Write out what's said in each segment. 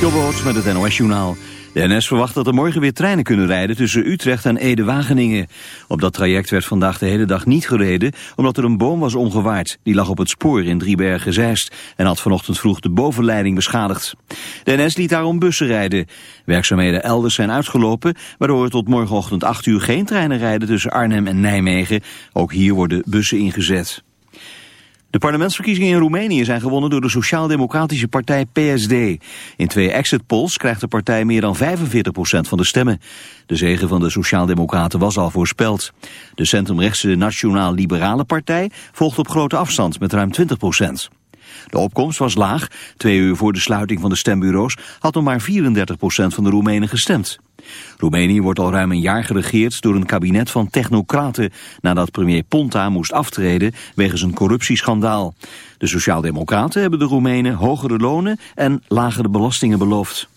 Jobboot met het NOS-journaal. De NS verwacht dat er morgen weer treinen kunnen rijden tussen Utrecht en Ede-Wageningen. Op dat traject werd vandaag de hele dag niet gereden omdat er een boom was omgewaaid. Die lag op het spoor in Driebergen-Zeist en had vanochtend vroeg de bovenleiding beschadigd. De NS liet daarom bussen rijden. Werkzaamheden elders zijn uitgelopen, waardoor er tot morgenochtend 8 uur geen treinen rijden tussen Arnhem en Nijmegen. Ook hier worden bussen ingezet. De parlementsverkiezingen in Roemenië zijn gewonnen door de sociaal-democratische partij PSD. In twee exit polls krijgt de partij meer dan 45% van de stemmen. De zege van de sociaal-democraten was al voorspeld. De centrumrechtse Nationaal Liberale Partij volgt op grote afstand met ruim 20%. De opkomst was laag. Twee uur voor de sluiting van de stembureaus had nog maar 34% van de Roemenen gestemd. Roemenië wordt al ruim een jaar geregeerd door een kabinet van technocraten... nadat premier Ponta moest aftreden wegens een corruptieschandaal. De Sociaaldemocraten hebben de Roemenen hogere lonen en lagere belastingen beloofd.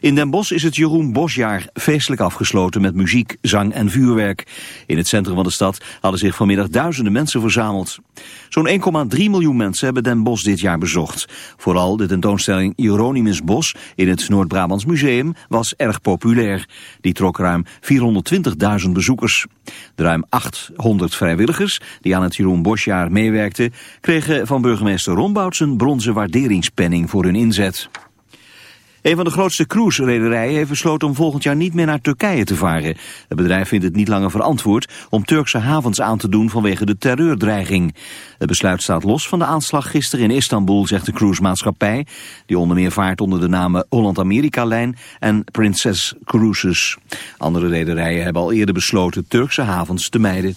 In Den Bosch is het Jeroen Bosjaar feestelijk afgesloten met muziek, zang en vuurwerk. In het centrum van de stad hadden zich vanmiddag duizenden mensen verzameld. Zo'n 1,3 miljoen mensen hebben Den Bosch dit jaar bezocht. Vooral de tentoonstelling Hieronymus Bos in het Noord-Brabants Museum was erg populair. Die trok ruim 420.000 bezoekers. De ruim 800 vrijwilligers die aan het Jeroen Bosjaar meewerkten... kregen van burgemeester Rombouts een bronzen waarderingspenning voor hun inzet. Een van de grootste cruise-rederijen heeft besloten om volgend jaar niet meer naar Turkije te varen. Het bedrijf vindt het niet langer verantwoord om Turkse havens aan te doen vanwege de terreurdreiging. Het besluit staat los van de aanslag gisteren in Istanbul, zegt de cruisemaatschappij. Die onder meer vaart onder de namen Holland-Amerika-lijn en Princess Cruises. Andere rederijen hebben al eerder besloten Turkse havens te mijden.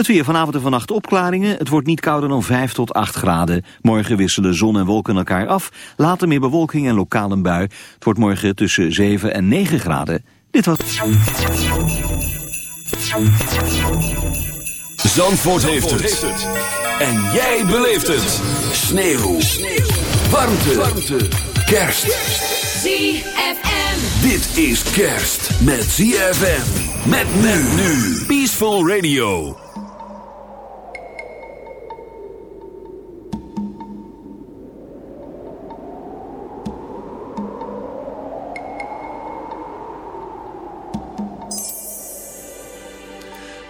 Het weer vanavond en vannacht opklaringen. Het wordt niet kouder dan 5 tot 8 graden. Morgen wisselen zon en wolken elkaar af. Later meer bewolking en lokale bui. Het wordt morgen tussen 7 en 9 graden. Dit was... Zandvoort, heeft, het. En jij beleeft het. Sneeuw. Sneeuw. Warmte. Warmte. Kerst. ZFM. Dit is kerst met ZFM. Met men nu. Peaceful Radio.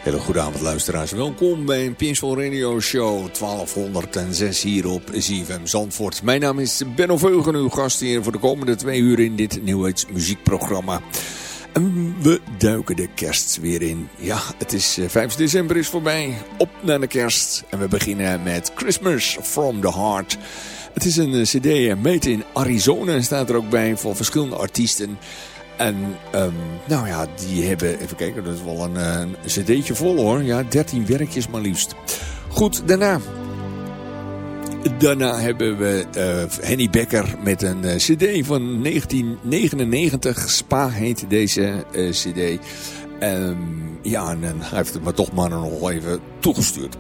Hele goede avond luisteraars. Welkom bij een Peaceful Radio Show 1206 hier op ZFM Zandvoort. Mijn naam is Benno Veugen, uw gast hier voor de komende twee uur in dit Nieuwheids muziekprogramma. En we duiken de kerst weer in. Ja, het is 5 eh, december is voorbij. Op naar de kerst. En we beginnen met Christmas from the Heart. Het is een eh, cd made in Arizona. Staat er ook bij voor verschillende artiesten. En um, nou ja, die hebben, even kijken, dat is wel een, eh, een cd'tje vol hoor. Ja, 13 werkjes maar liefst. Goed, daarna. Daarna hebben we uh, Henny Becker met een uh, cd van 1999. Spa heet deze cd. Um, ja, en, hij heeft het maar toch maar nog even toegestuurd.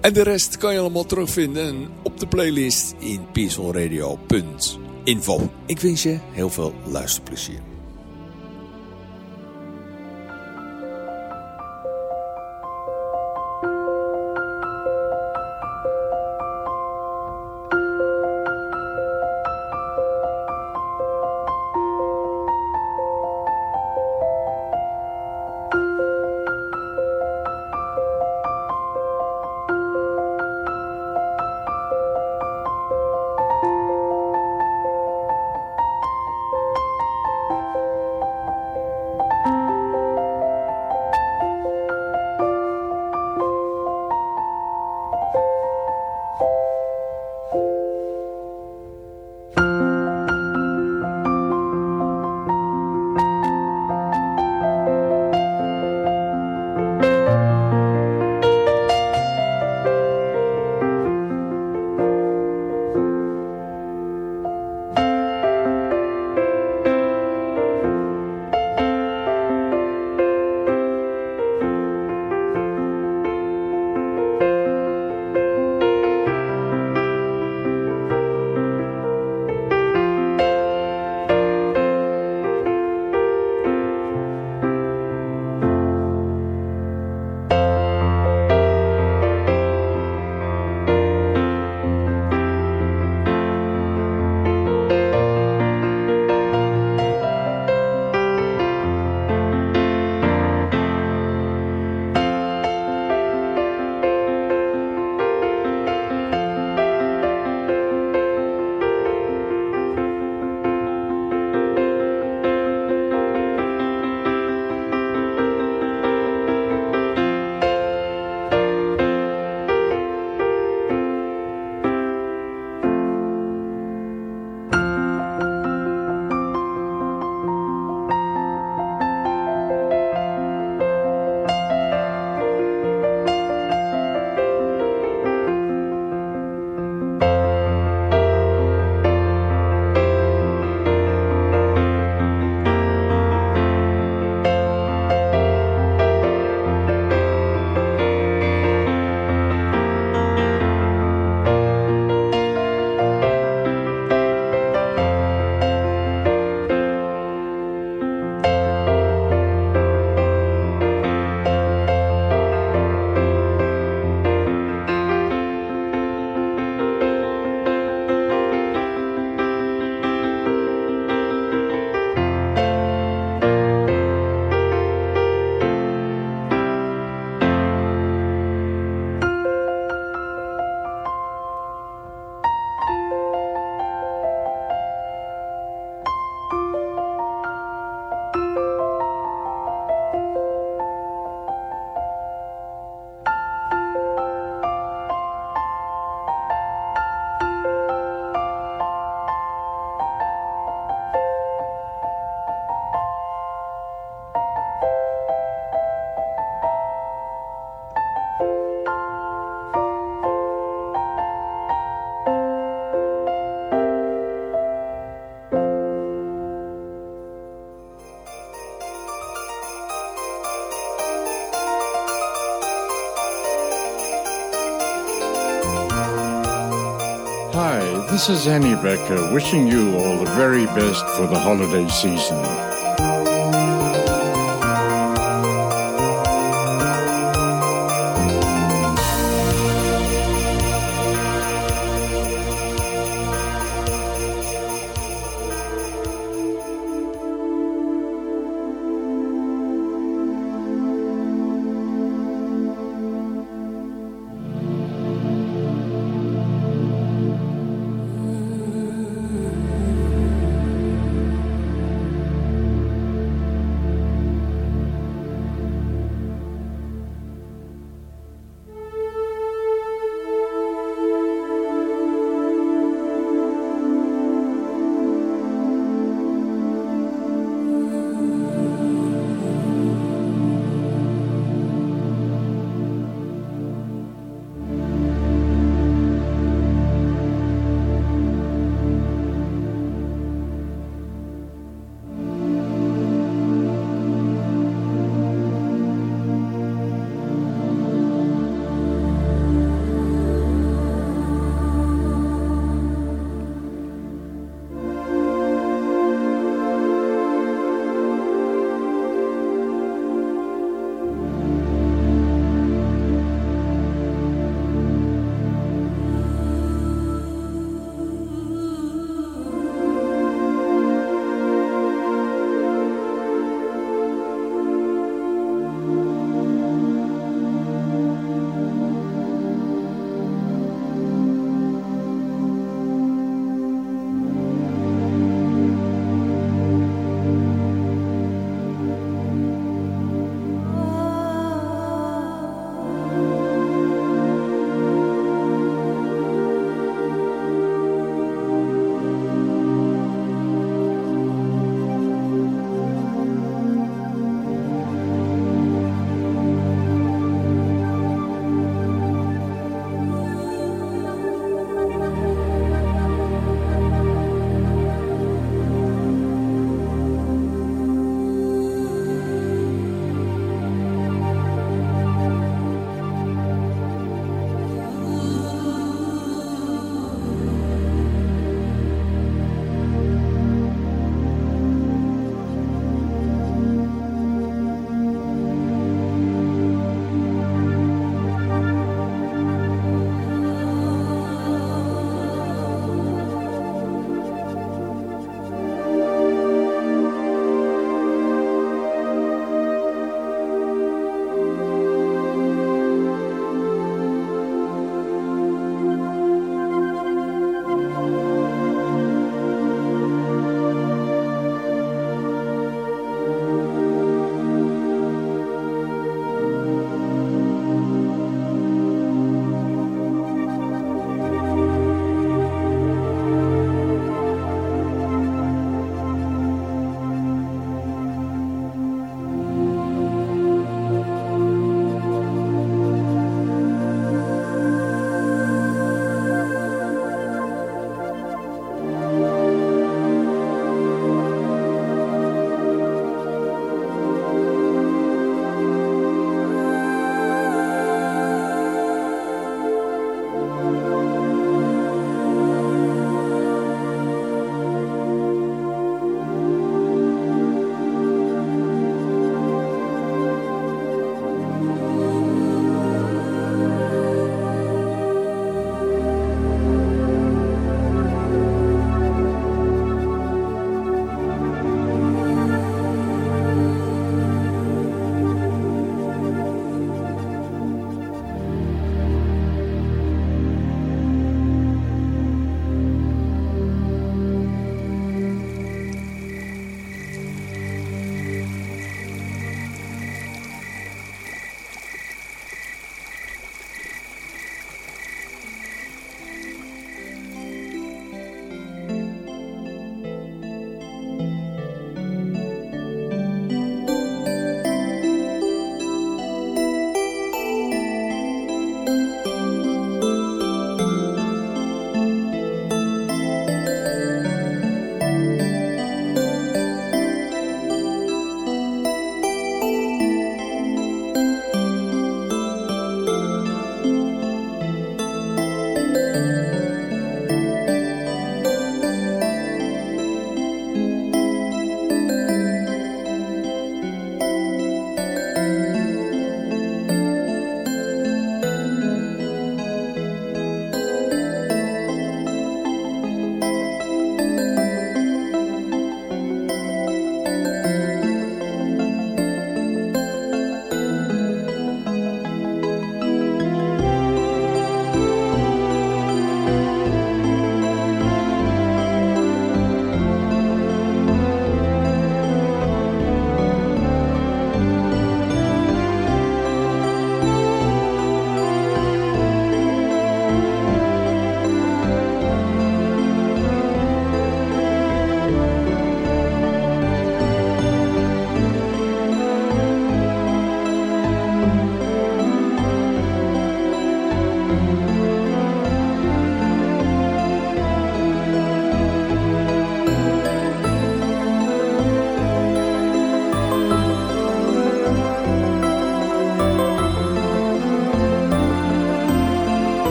En de rest kan je allemaal terugvinden op de playlist in peacefulradio.info. Ik wens je heel veel luisterplezier. This is Annie Becker wishing you all the very best for the holiday season.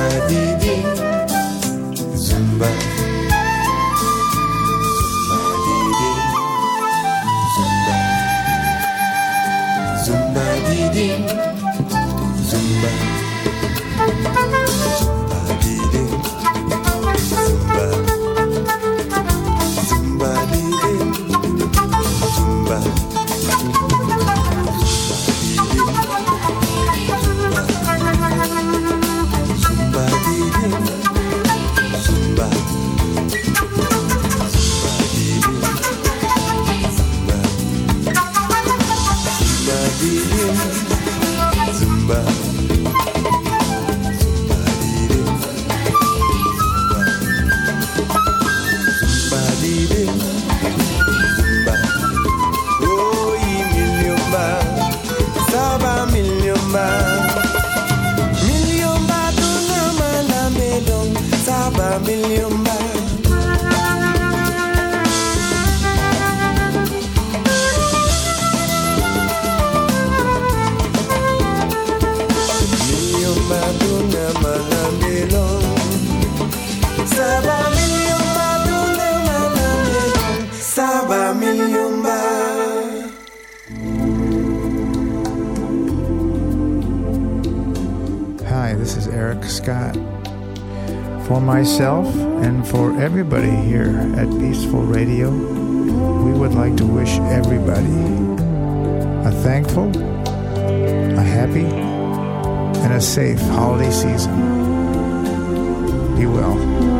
I need thankful, a happy, and a safe holiday season. Be well.